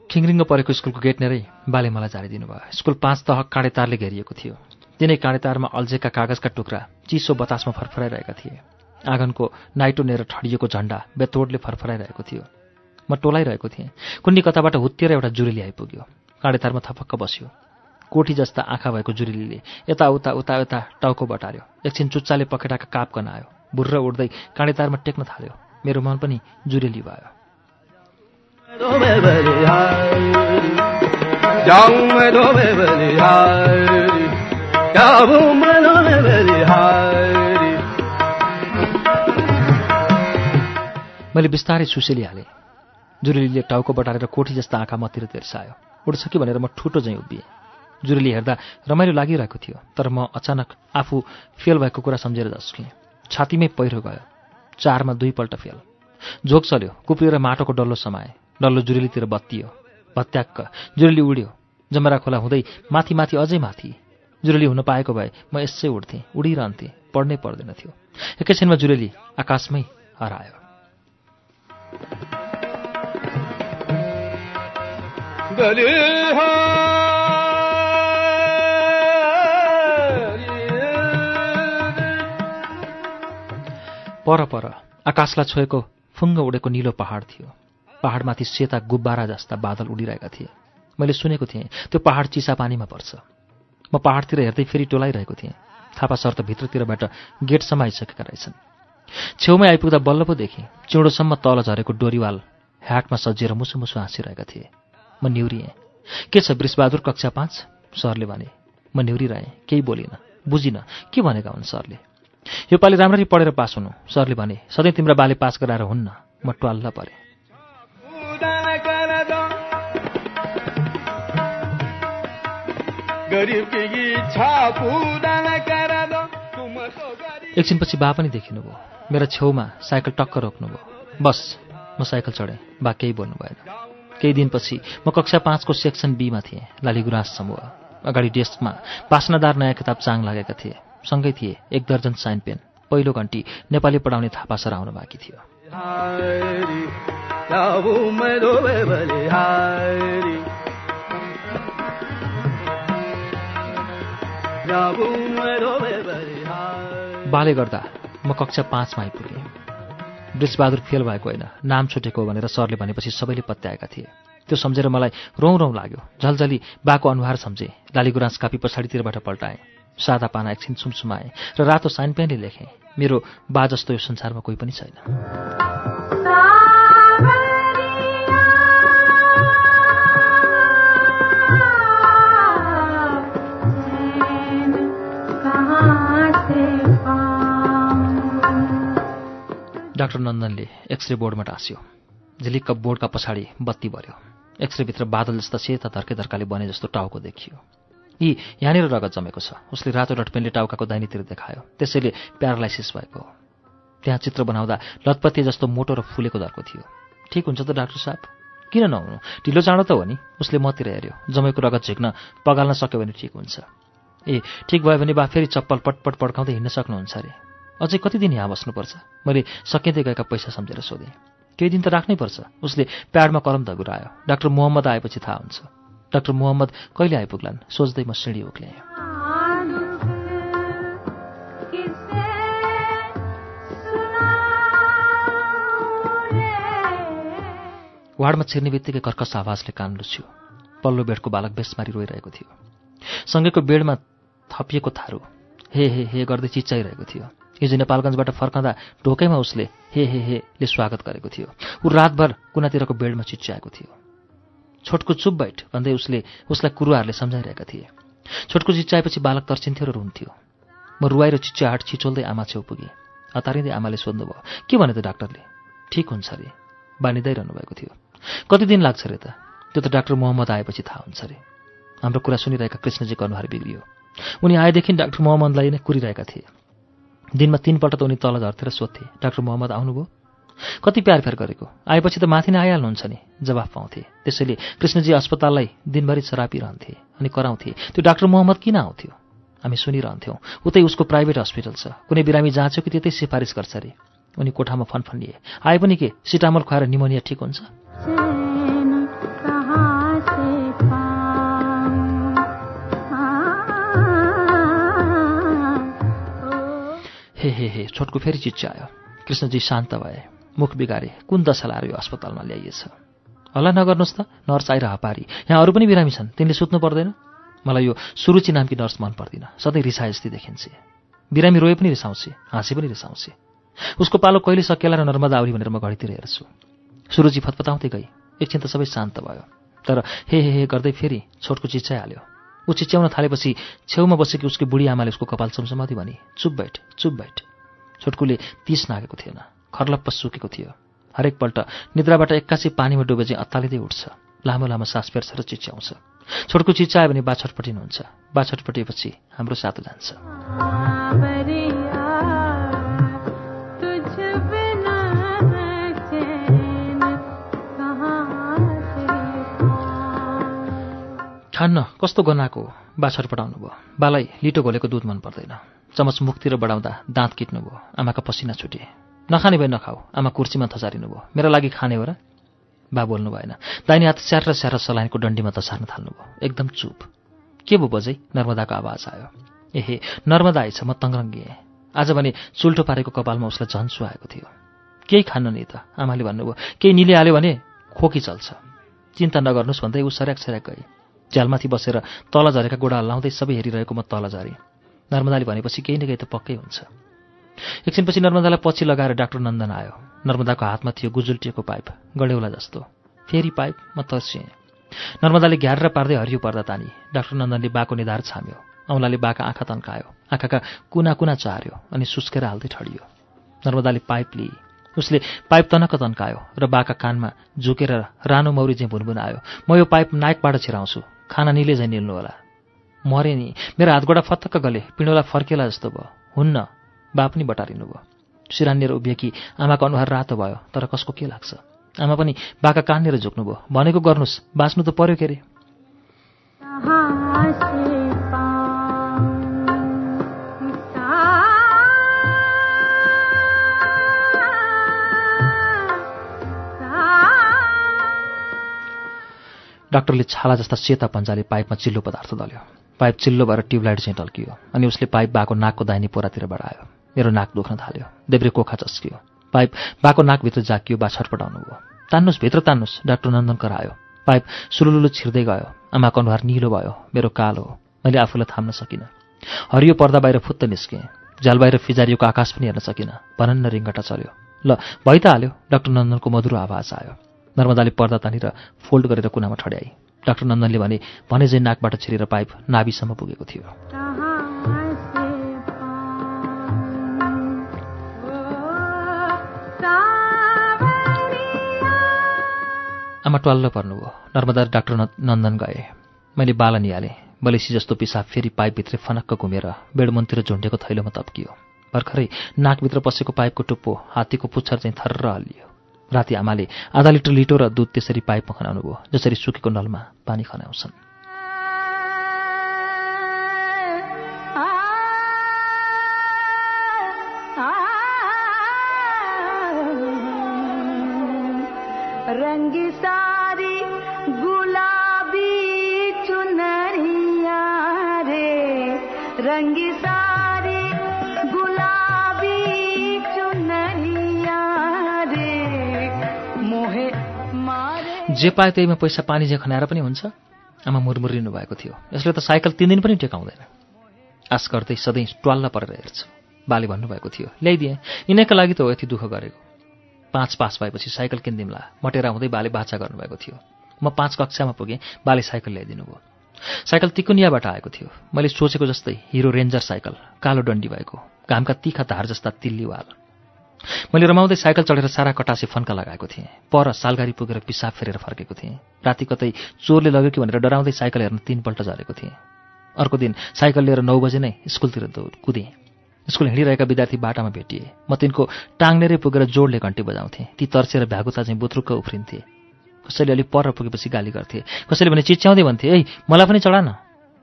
ठिङरिङ्ग परेको स्कुलको गेट नेरै बाले मलाई झारिदिनु भयो। स्कुल पाँच तह काँडे तारले घेरिएको थियो। तिनै काँडे तारमा अल्झेका कागजका टुक्रा चिसो बतासमा फरफराइरहेका थिए। आँगनको नाइटो नेर ठडिएको झण्डा बेतोडले फरफराइरहेको थियो। म टोलाइरहेको थिएँ। कुन्नी कताबाट हुत्तिएर एउटा जुरेली आइपुग्यो। काँडे तारमा थपक्क बस्यो। कोठी जस्ता आँखा भएको जुरेलीले यताउता उता उता टाउको बटार्यो। एकछिन चुच्चाले पखेटाका काप कनायो बुर्र उड्दै काँडे तारमा टेक्न थाल्यो। मेरो मन पनि जुरेली भयो मैले बिस्तारै सुसेलिहालेँ। जुरेलीले टाउको बटारेर कोठी जस्ता आँखा मतिर तेर्सायो। उड्छ कि भनेर म ठुटो चाहिँ उभिएँ। जुरेली हेर्दा रमाइलो लागिरहेको थियो तर म अचानक आफू फेल भएको कुरा सम्झेर झस्केँ छातीमै पहिरो गयो। चारमा दुईपल्ट फेल। झोक चल्यो कुप्रिएर माटोको डल्लो समाए। डल्लो जुरेलीतिर बत्तियो। भत्याक्क जुरेली उड्यो। जमरा खोला हुँदै माथि माथि अझै माथि। जुरेली हुन पाएको भए म यसै उड्थेँ उडिरहन्थेँ पढ्नै पर्दैन थियो। एकैछिनमा जुरेली आकाशमै हरायो। पर पर आकाशलाई छोएको फुङ्ग उडेको निलो पहाड थियो। पहाडमाथि सेता गुब्बारा जस्ता बादल उडिरहेका थिए। मैले सुनेको थिएँ त्यो पहाड चिसा पानीमा पर्छ। म पहाडतिर हेर्दै फेरि टोलाइरहेको थिएँ। थापा सर त भित्रतिरबाट गेटसम्म आइसकेका रहेछन्। छेउमै आइपुग्दा बल्ल पो देखेँ चिउँडोसम्म तल झरेको डोरीवाल ह्याटमा सजिएर मुसु मुसु हाँसिरहेका थिए। म निहुरिएँ। के छ वृषबहादुर कक्षा पाँच? सरले भने म निहुरिरहेँ केही बोलिनँ बुझिनँ के भनेका हुन् सरले? योपालि राम्ररी पढेर पास हुनु। सरले भने सधैँ तिम्रा बाले पास गराएर हुन्न म ट्वाल्ल परेँ एकछिनपछि बा पनि देखिनुभयो। मेरो छेउमा साइकल टक्क रोक्नुभयो। बस म साइकल चढेँ बा केही बोल्नु भएन। केही दिनपछि म कक्षा पाँचको सेक्सन बीमा थिएँ लालीगुराँस समूह। अगाडि डेस्कमा पासनादार नयाँ किताब चाङ लागेका थिए। सँगै थिए एक दर्जन साइन पेन। पहिलो घन्टी नेपाली पढाउने थापा सर आउनु बाँकी थियो। बाले गर्दा म कक्षा पाँचमा आइपुगेँ। वृषबहादुर फेल भएको होइन। नाम छुटेको भनेर सरले भनेपछि सबैले पत्याएका थिए। त्यो सम्झेर मलाई रौँ रौँ लाग्यो। झलझली बाको अनुहार सम्झेँ। लालीगुराँस कापी पछाडितिरबाट पल्टाएँ। सादा पाना एकछिन सुमसुमाएँ र रातो साइन पेनले लेखेँ। मेरो बा जस्तो यो संसारमा कोही पनि छैन। डाक्टर नन्दनले एक्सरे बोर्डमा टाँस्यो। झिलिक्क बोर्डका पछाडि बत्ती बऱ्यो। एक्सरेभित्र बादल जस्ता सेता धर्के धर्काले बने जस्तो टाउको देखियो। यी यहाँनिर रगत जमेको छ। उसले रातो डटपेनले टाउकाको दाहिनेतिर देखायो। त्यसैले प्यारालाइसिस भएको हो। त्यहाँ चित्र बनाउँदा लतपत्ते जस्तो मोटो र फुलेको धर्को थियो। ठिक हुन्छ त डाक्टर साहब? किन नहुनु? ढिलो चाँडो त हो नि। उसले मतिर हेऱ्यो। जमेको रगत झिक्न पगाल्न सक्यो भने ठिक हुन्छ। ए ठिक भयो भने बा फेरि चप्पल पटपट पड्काउँदै हिँड्न सक्नुहुन्छ अरे। अझै कति दिन यहाँ बस्नुपर्छ? मैले सकिँदै गएका पैसा सम्झेर सोधेँ। केही दिन त राख्नै पर्छ उसले प्याडमा कलम धगुरायो। डाक्टर मोहम्मद आएपछि थाहा हुन्छ। डाक्टर मोहम्मद कहिले आइपुग्लान्? सोच्दै म सिँढी उक्लेँ। वार्डमा छिर्ने बित्तिकै कर्कस आवाजले कान लुच्यो। पल्लो बेडको बालक बेसमारी रोइरहेको थियो। सँगैको बेडमा थपिएको थारू। हे हे हे गर्दै चिच्चाइरहेको थियो। हिजो नेपालगञ्जबाट फर्कँदा ढोकैमा उसले हे हे हे ले स्वागत गरेको थियो। ऊ रातभर कुनातिरको बेडमा चिच्याएको थियो। छोटको चुप बैठ भन्दै उसले उसलाई कुरुवाहरूले सम्झाइरहेका थिए। छोटको चिच्याएपछि बालक तर्सिन्थ्यो र रुन्थ्यो। म रुवाएर चिच्याहाट छिचोल्दै आमा छेउ पुगेँ हतारिँदै आमाले सोध्नुभयो के भने त डाक्टरले? ठिक हुन्छ अरे। बानिँदै रहनुभएको थियो। कति दिन लाग्छ अरे त? त्यो त डाक्टर मोहम्मद आएपछि थाहा हुन्छ अरे। हाम्रो कुरा सुनिरहेका कृष्णजीको अनुहार बिग्रियो। उनी आएदेखि डाक्टर मोहम्मदलाई नै कुरिरहेका थिए। दिनमा तिनपल्ट त उनी तल झर्थेर सोध्थे डाक्टर मोहम्मद आउनुभयो? कति प्यार फेर गरेको। आएपछि त माथि नै आइहाल्नुहुन्छ नि जवाफ पाउँथे। त्यसैले कृष्णजी अस्पताललाई दिनभरि सरापिरहन्थे अनि कराउँथे त्यो डाक्टर मोहम्मद किन आउँथ्यो? हामी सुनिरहन्थ्यौँ उतै उसको प्राइभेट हस्पिटल छ। कुनै बिरामी जाँच्यो कि त्यतै सिफारिस गर्छ अरे? उनी कोठामा फनफनिए आए पनि के? सिटामल खुवाएर निमोनिया ठिक हुन्छ? हे हे हे छोटको फेरि चिच्यायो कृष्णजी शान्त भए। मुख बिगारे कुन दशा लाएर यो अस्पतालमा ल्याइएछ? हल्ला नगर्नुहोस् त नर्स आएर हपारी यहाँ अरू पनि बिरामी छन्। तिनले सुत्नु पर्दैन। मलाई यो सुरुचि नामकी नर्स मन पर्दिन। सधैँ रिसाए जस्तै देखिन्छे। बिरामी रोए पनि रिसाउँछे हाँसे पनि रिसाउँछे। उसको पालो कहिले सकेला र नर्मदा आउरी भनेर म घडीतिर हेर्छु। सुरुचि फतफताउँदै गई। एकछिन त सबै शान्त भयो। तर हे हे हे गर्दै फेरि छोटको चिच्याइहाल्यो ऊ चिच्याउन थालेपछि छेउमा बसेकी उसकी बुढी आमाले उसको कपाल चम्चमाती भने चुप बैठ चुप बैठ। छोटकुले तिस नागेको थिएन खर्लप्प सुकेको थियो। हरेकपल्ट निद्राबाट एक्कासी पानीमा डुबे चाहिँ अत्तालिँदै उठ्छ लामो लामो सास फेर्छ र चिच्याउँछ। छोटको चिच्यायो भने बाछटपटिनुहुन्छ बाछटपटिएपछि हाम्रो सातो जान्छ। खान्न कस्तो गनाएको बा छटपटाउनु भयो? बालाई लिटो घोलेको दुध मन पर्दैन। चमच मुखतिर बढाउँदा दाँत किट्नु भयो। आमाका पसिना छुटे। नखाने भए नखाऊ। आमा कुर्सीमा थचारिनु भयो। मेरो लागि खाने हो र? बा बोल्नु भएन। दाहिने हात स्याहार स्याहार सलाइनको डन्डीमा तसार्न थाल्नुभयो एकदम चुप। के भयो बजै? नर्मदाको आवाज आयो। एहे नर्मदा आएछ म तङ्ग्रङ्गिएँ आज भने चुल्ठो पारेको कपालमा उसलाई झन्सु आएको थियो। केही खान्न नि त आमाले भन्नुभयो। केही निलिहाल्यो भने खोकी चल्छ। चिन्ता नगर्नुहोस् भन्दै ऊ सर्याक सर्याक गए झ्यालमाथि बसेर तल झरेका गोडा हल्लाउँदै सबै हेरिरहेको म तल झरेँ। नर्मदाले भनेपछि केही न केही त पक्कै हुन्छ। एकछिनपछि नर्मदालाई पछि लगाएर डाक्टर नन्दन आयो। नर्मदाको हातमा थियो गुजुल्टिएको पाइप गडेउला जस्तो। फेरि पाइप म तर्सिएँ। नर्मदाले घ्यार पार्दै हरियो पर्दा तानी। डाक्टर नन्दनले बाको निधार छाम्यो। औँलाले बाका आँखा तन्कायो। आँखाका कुना कुना चार्यो अनि सुस्केर हाल्दै ठडियो। नर्मदाले पाइप लिई। उसले पाइप तनक्क तन्कायो र बाका कानमा झुकेर रानो मौरी चाहिँ भुनभुन आयो म यो पाइप नाइकबाट छिराउँछु। खाना निले झैँ निल्नु होला। मरे नि। मेरो हातगोडा फतक्क गले। पिँडोला फर्केला जस्तो भयो। हुन्न। बा पनि बटारिनु भयो। सिरानिएर उभिएकी आमाको अनुहार रातो भयो। तर कसको के लाग्छ? आमा पनि बाका कान्नेर झुक्नुभयो। भनेको गर्नुहोस् बाँच्नु त पर्यो के अरे? डाक्टरले छाला जस्ता सेता पन्जाले पाइपमा चिल्लो पदार्थ दल्यो। पाइप चिल्लो भएर ट्युबलाइट चाहिँ टल्कियो अनि उसले पाइप बाको नाकको दाहिने पोरातिर बढायो। मेरो नाक दुख्न थाल्यो। देब्रे कोखा चस्कियो। पाइप बाको नाकभित्र जाकियो बा छटपटाउनु भयो। तान्नुहोस् भित्र तान्नुहोस् डाक्टर नन्दन करायो। पाइप सुलुलुलु छिर्दै गयो। आमाको अनुहार निलो भयो। मेरो कालो हो। मैले आफूलाई थाम्न सकिनँ। हरियो पर्दा बाहिर फुत्त निस्केँ। झ्याल बाहिर फिजारिएको आकाश पनि हेर्न सकिनँ। भनन्न रिङ्गटा चल्यो। ल भइ त हाल्यो। डाक्टर नन्दनको मधुरो आवाज आयो। नर्मदाले पर्दा तानेर फोल्ड गरेर कुनामा ठड्याई। डाक्टर नन्दनले भने भने चाहिँ नाकबाट छिरेर पाइप नाभिसम्म पुगेको थियो। आमा ट्वाल्ल पर्नुभयो। नर्मदा डाक्टर नन्दन गए। मैले बाला निहालेँ। बलेसी जस्तो पिसाब फेरि पाइपभित्रै फनक्क घुमेर बेडमनतिर झुन्डेको थैलोमा तप्कियो। भर्खरै नाकभित्र पसेको पाइपको टुप्पो हात्तीको पुच्छर चाहिँ थर्र हल्लियो। राति आमाले आधा लिटर लिटो र दुध त्यसरी पाइपमा खनाउनु भयो जसरी सुकेको नलमा पानी खनाउँछन्। रंगी सारी जे पाए त्यहीमा पैसा पानी जे खनाएर पनि हुन्छ। आमा मुरमुरिनु भएको थियो। यसले त साइकल तिन दिन पनि टेकाउँदैन। आश गर्दै सधैँ ट्वाल्ला परेर हेर्छु। बाले भन्नुभएको थियो। ल्याइदिएँ। यिनैका लागि त हो यति दुःख गरेको। पाँच पास भएपछि साइकल किनिदिउँला मटेरा हुँदै बाले बाछा गर्नुभएको थियो। म पाँच कक्षामा पुगेँ। बाले साइकल ल्याइदिनु भयो। साइकल तिकुनियाबाट आएको थियो। मैले सोचेको जस्तै हिरो रेन्जर साइकल कालो डन्डी भएको। घामका तिखा धार जस्ता तिल्लीवाल मैले रमाउँदै साइकल चढेर सारा कटासे फन्का लगाएको थिएँ। पर सालगारी पुगेर पिसाब फेरेर फर्केको थिएँ। राति कतै चोरले लग्यो कि भनेर डराउँदै साइकल हेर्न तिनपल्ट झरेको थिएँ। अर्को दिन साइकल लिएर नौ बजे नै स्कुलतिर दौड कुदेँ। स्कुल हिँडिरहेका विद्यार्थी बाटामा भेटिए। म तिनको टाङ्नेरै पुगेर जोडले घन्टी बजाउँथेँ। ती तर्सेर भ्यागुता चाहिँ बुत्रुक्क उफ्रिन्थे। कसैले अलिक पर पुगेपछि गाली गर्थे। कसैले भने चिच्याउँदै भन्थे ए मलाई पनि चढा न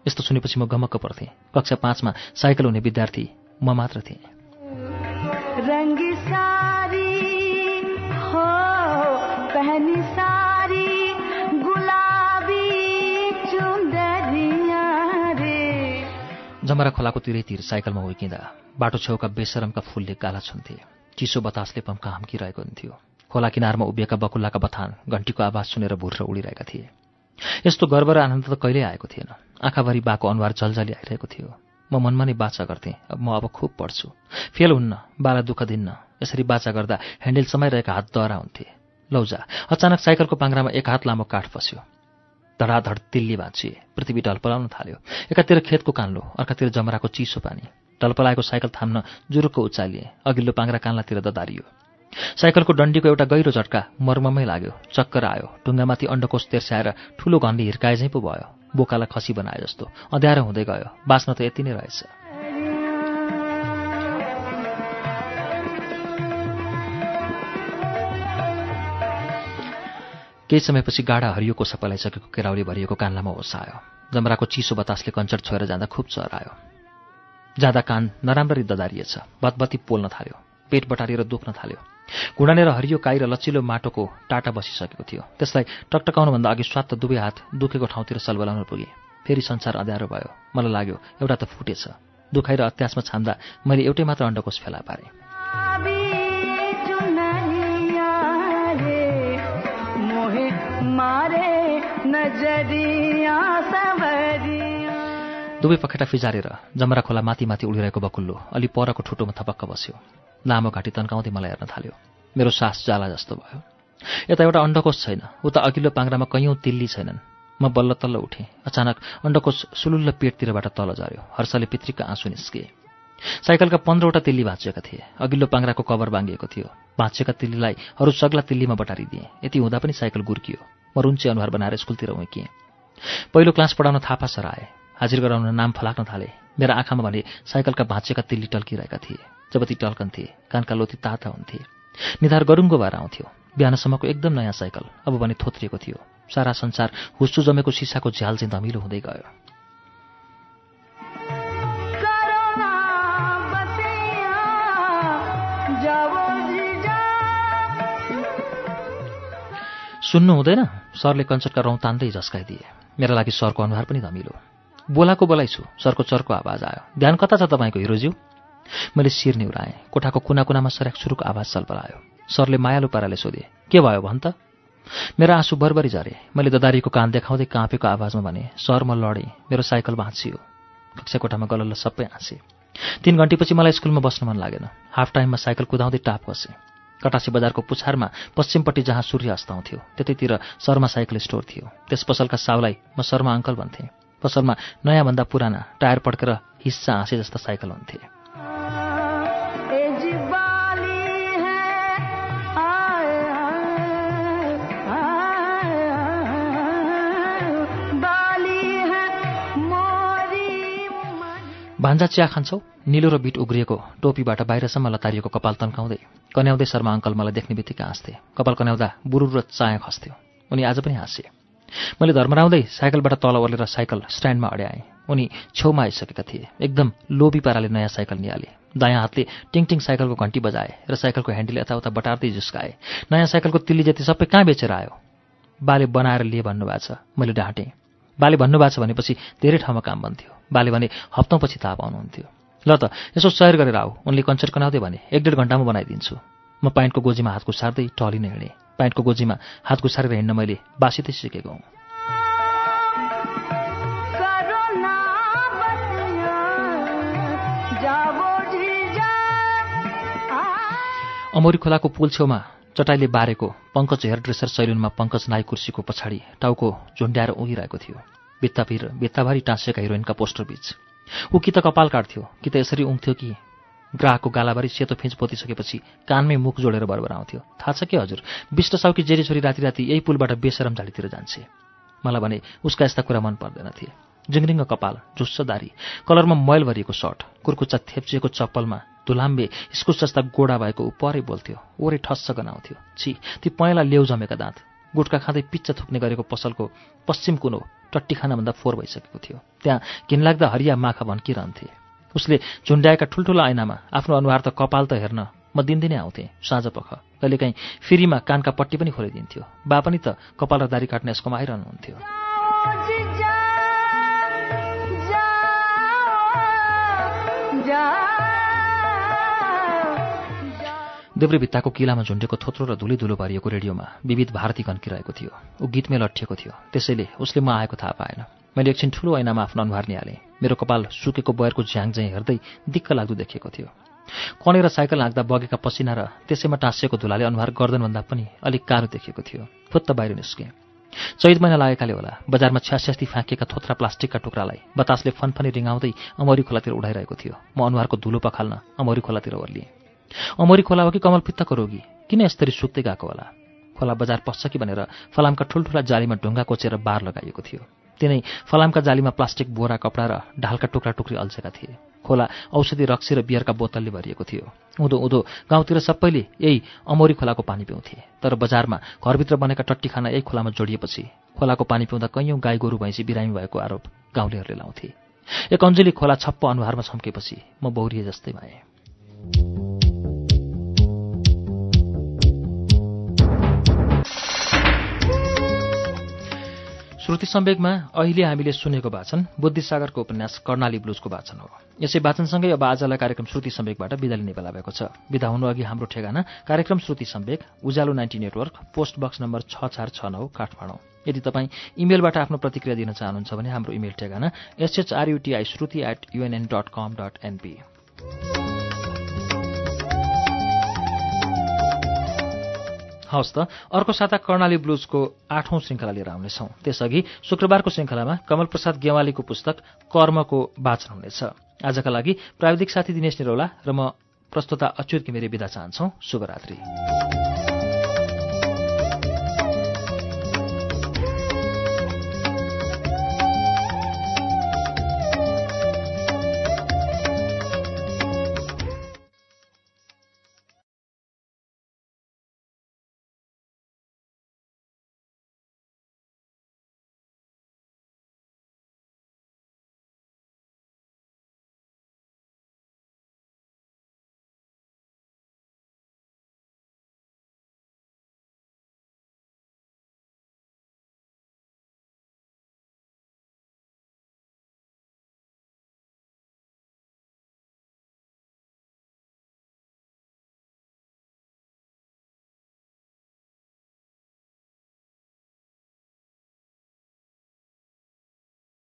यस्तो सुनेपछि म गमक्क पर्थेँ। कक्षा पाँचमा साइकल हुने विद्यार्थी म मात्र थिएँ। जमरा खोलाको तिरैतिर साइकलमा हुर्किँदा बाटो छेउका बेसरमका फुलले गाला छुन्थे। चिसो बतासले पम्का हम्किरहेको हुन्थ्यो। खोला किनारमा उभिएका बकुल्लाका बथान घन्टीको आवाज सुनेर भुर्र उडिरहेका थिए। यस्तो गर्व र आनन्द त कहिल्यै आएको थिएन। आँखाभरि बाको अनुहार जलजली आइरहेको थियो। म मनमा नै बाचा गर्थेँ अब म अब खुब पढ्छु। फेल हुन्न बाला दुःख दिन्न यसरी बाचा गर्दा ह्यान्डल समाइरहेका हात दहरा हुन्थे। लौजा अचानक साइकलको पाङ्रामा एक हात लामो काठ फस्यो। धडाधड तिल्ली भाँचिए पृथ्वी ढलपलाउन थाल्यो। एकातिर खेतको कान्लो अर्कातिर जमराको चिसो पानी। ढलपलाएको साइकल थाम्न जुरुक्क उचालिए अघिल्लो पाङ्रा कान्लातिर ददारियो। साइकलको डन्डीको एउटा गहिरो झट्का मर्ममै लाग्यो चक्कर आयो ढुङ्गामाथि अण्डकोष तेर्स्याएर ठुलो घन्डी हिर्काए चाहिँ पो भयो। बोकालाई खसी बनाए जस्तो अँध्यारो हुँदै गयो बाँच्न त यति नै रहेछ। केही समयपछि गाडा हरियोको सपलाइसकेको केराउली भरिएको कान्लामा होस आयो जमराको चिसो बतासले कञ्चर छोएर जाँदा खुब चर आयो जाँदा कान नराम्ररी ददारिएछ। बतबत्ती पोल्न थाल्यो। पेट बटारिएर दुख्न थाल्यो। घुँडानेर हरियो काई र लचिलो माटोको टाटा बसिसकेको थियो। त्यसलाई टकटकाउनुभन्दा अघि स्वात्त दुवै हात दुखेको ठाउँतिर सलबलाउन पुगे। फेरि संसार अँध्यारो भयो। मलाई लाग्यो एउटा त फुटेछ। दुखाइ र अत्यासमा छान्दा मैले एउटै मात्र अण्डकोष फेला पारेँ। दुवै पखेटा फिजारेर जमरा खोला माथि माथि उडिरहेको बकुल्लो अलि परको ठुटोमा थपक्क बस्यो। लामो घाँटी तन्काउँदै मलाई हेर्न थाल्यो। मेरो सास जाला जस्तो भयो। यता एउटा अण्डकोष छैन। उता अघिल्लो पाङ्रामा कैयौँ तिल्ली छैनन्। म बल्ल तल्ल उठेँ। अचानक अण्डकोष सुलुल्ल पेटतिरबाट तल झऱ्यो। हर्षले पितृक आँसु निस्किए साइकलका पन्ध्रवटा तिल्ली भाँचिएका थिए। अघिल्लो पाङ्राको कभर बाँगिएको थियो। भाँचिएका तिल्लीलाई अरू सग्ला तिल्लीमा बटारिदिएँ। यति हुँदा पनि साइकल गुर्कियो। म रुन्चे अनुहार बनाएर स्कुलतिर उइकिएँ पहिलो क्लास पढाउन थापा सराए हाजिर गराउन नाम फलाक्न थाले। मेरा आँखामा भने साइकलका भाँचिएका तिल्ली टल्किरहेका थिए जब ती टल्कन्थे कानका लोती ताता हुन्थे। निधार गरुङ्गो भएर आउँथ्यो। बिहानसम्मको एकदम नयाँ साइकल अब भने थोत्रिएको थियो। सारा संसार हुस्सु जमेको सिसाको झ्याल चाहिँ धमिलो हुँदै गयो। सुन्नु हुँदैन। सरले कञ्चटका रौँ तान्दै झस्काइदिए। मेरा लागि सरको अनुहार पनि धमिलो। बोलाको बोलाइ छु। सरको चर्को आवाज आयो। ध्यान कता छ तपाईँको हिरोज्यू? मैले शिर निहुराएँ। कोठाको कुना कुनामा सर्याक सुरुको आवाज सल्पलायो सरले मायालु पाराले सोधे के भयो भन् त मेरा आँसु बरबरी झरे। मैले ददारीको कान देखाउँदै काँपेको आवाजमा भने सर म लडेँ। मेरो साइकल भाँचियो कक्षा कोठामा गलल्ल सबै हाँसे। तिन घन्टीपछि मलाई स्कुलमा बस्न मन लागेन। हाफ टाइममा साइकल कुदाउँदै टाप कसेँ। कटासी बजारको पुछारमा पश्चिमपट्टि जहाँ सूर्य अस्ताउँथ्यो त्यतैतिर शर्मा साइकल स्टोर थियो। त्यस पसलका साउलाई म शर्मा अङ्कल भन्थेँ। पसलमा नयाँभन्दा पुराना टायर पड्केर हिस्सा हाँसे जस्ता साइकल हुन्थे। भान्जा चिया खान्छौ? निलो र बिट उग्रिएको टोपीबाट बाहिरसम्म लतारिएको कपाल तन्काउँदै कन्याउँदै शर्मा अङ्कल मलाई देख्ने बित्तिकै हाँस्थे। कपाल कन्याउँदा बुरुर र चाया खस्थ्यो। उनी आज पनि हाँसे मैले धर्मराउँदै साइकलबाट तल ओर्लेर साइकल स्ट्यान्डमा अड्याएँ। उनी छेउमा आइसकेका थिए। एकदम लोभी पाराले नयाँ साइकल निहाले। दायाँ हातले टिङटिङ साइकलको घन्टी बजाए र साइकलको ह्यान्डल यताउता बटार्दै जुस्काए। नयाँ साइकलको तिल्ली जति सबै कहाँ बेचेर आयो? बाले बनाएर लिए भन्नुभएको छ। मैले डाँटेँ। बाले भन्नुभएको छ भनेपछि धेरै ठाउँमा काम बन्थ्यो। बाले भने हप्तौँपछि थाहा पाउनुहुन्थ्यो ल त यसो सयर गरेर आऊ। उनले कञ्चर कनाउँदै भने एक डेढ घन्टामा बनाइदिन्छु। म पाइन्टको गोजीमा हात घुसार्दै टलिन हिँडेँ। पाइन्टको गोजीमा हात घुसारेर हिँड्न मैले बासितै सिकेको हुँ। अमौरी खोलाको पुल छेउमा चटाइले बारेको पङ्कज हेयर ड्रेसर सैलुनमा पङ्कज नाई कुर्सीको पछाडि टाउको झुन्ड्याएर उगिरहेको थियो। भित्ताभिर भित्ताभरि टाँसिएका हिरोइनका पोस्टर बीच। ऊ कि त कपाल काट्थ्यो कि त यसरी उङ्थ्यो कि ग्राहकको गालाभरि सेतो फिँच पोतिसकेपछि कानमै मुख जोडेर बरबर आउँथ्यो थाहा छ के हजुर? विष्ट साउकी जेरी छोरी राति राति यही पुलबाट बेसरम झाडीतिर जान्छे। मलाई भने उसका यस्ता कुरा मन पर्दैन थिए। जिङ्रिङ्ग कपाल झुस्स दारी कलरमा मैल भरिएको सर्ट कुर्कुच्चा थेप्चिएको चप्पलमा धुलाम्बे इस्कुस जस्ता गोडा भएको ऊ परै बोल्थ्यो। ओरे ठस्स गनाउँथ्यो। छि ती पहेँला लेउ जमेका दाँत। गुटका खाँदै पिच्च थुक्ने गरेको पसलको पश्चिम कुनो टट्टी खानाभन्दा फोहोर भइसकेको थियो। त्यहाँ घिनलाग्दा हरिया माखा भन्किरहन्थे। उसले झुन्ड्याएका ठुल्ठुला ऐनामा आफ्नो अनुहार त कपाल त हेर्न म दिनदिनै आउँथेँ साँझ पख। कहिलेकाहीँ फ्रीमा कानका पट्टी पनि खोलिदिन्थ्यो। बा पनि त कपाल र दारी काट्ने यसकोमा आइरहनुहुन्थ्यो। जाओ देब्रे भित्ताको किलामा झुन्डेको थोत्रो र धुली धुलो भरिएको रेडियोमा विविध भारती कन्किरहेको थियो। ऊ गीतमै लट्ठिएको थियो। त्यसैले उसले म आएको थाहा पाएन। मैले एकछिन ठुलो ऐनामा आफ्नो अनुहार निहालेँ। मेरो कपाल सुकेको बयरको झ्याङ चाहिँ हेर्दै दिक्क लाग्दो देखिएको थियो। कनेर साइकल हाँक्दा बगेका पसिना र त्यसैमा टाँसिएको धुलाले अनुहार गर्दनभन्दा पनि अलिक कारो देखिएको थियो। फुत्त बाहिर निस्केँ। चैत महिना लागेकाले होला बजारमा छ्यास्यास्ती फ्याँकिएका थोत्रा प्लास्टिकका टुक्रालाई बतासले फनफनी रिङाउँदै अमौरी खोलातिर उडाइरहेको थियो। म अनुहारको धुलो पखाल्न अमौरी खोलातिर ओर्लिएँ। अमौरी खोला हो कि कमल पित्तको रोगी? किन यसरी सुक्दै गएको होला? खोला बजार पस्छ कि भनेर फलामका ठुल्ठुला जालीमा ढुङ्गा कोचेर बार लगाइएको थियो। तिनै फलामका जालीमा प्लास्टिक बोरा कपडा र ढालका टुक्रा टुक्री अल्झेका थिए। खोला औषधि रक्सी र बियरका बोतलले भरिएको थियो। उँधो उँधो गाउँतिर सबैले यही अमौरी खोलाको पानी पिउँथे। तर बजारमा घरभित्र बनेका टट्टी खाना यही खोलामा जोडिएपछि खोलाको पानी पिउँदा कैयौँ गाई गोरु भैँसी बिरामी भएको आरोप गाउँलेहरूले लाउँथे। एक अञ्जुली खोला छप्प अनुहारमा छम्केपछि म बौरिए जस्तै भएँ। श्रुति सम्वेकमा अहिले हामीले सुनेको वाचन बुद्धिसागरको उपन्यास कर्णाली ब्लुजको वाचन हो। यसै वाचनसँगै अब आजलाई कार्यक्रम श्रुति सम्वेकबाट विदा लिने बेला भएको छ। विदा हुनुअघि हाम्रो ठेगाना कार्यक्रम Shruti Samvek Ujyalo ninety network post box number छ चार छ नौ काठमाडौँ। यदि तपाईँ इमेलबाट आफ्नो प्रतिक्रिया दिन चाहनुहुन्छ भने हाम्रो इमेल ठेगाना S H R U T I Shruti at UNN dot com dot NP हवस् त। अर्को साता कर्णाली ब्लुजको आठौं श्रृङ्खला लिएर आउनेछौँ। त्यसअघि शुक्रबारको श्रृङ्खलामा कमल प्रसाद गेवालीको पुस्तक कर्मको वाचन हुनेछ। आजका लागि प्राविधिक साथी दिनेश निरौला र म प्रस्तुता अच्युत घिमिरे विदा चाहन्छौ। शुभरात्री।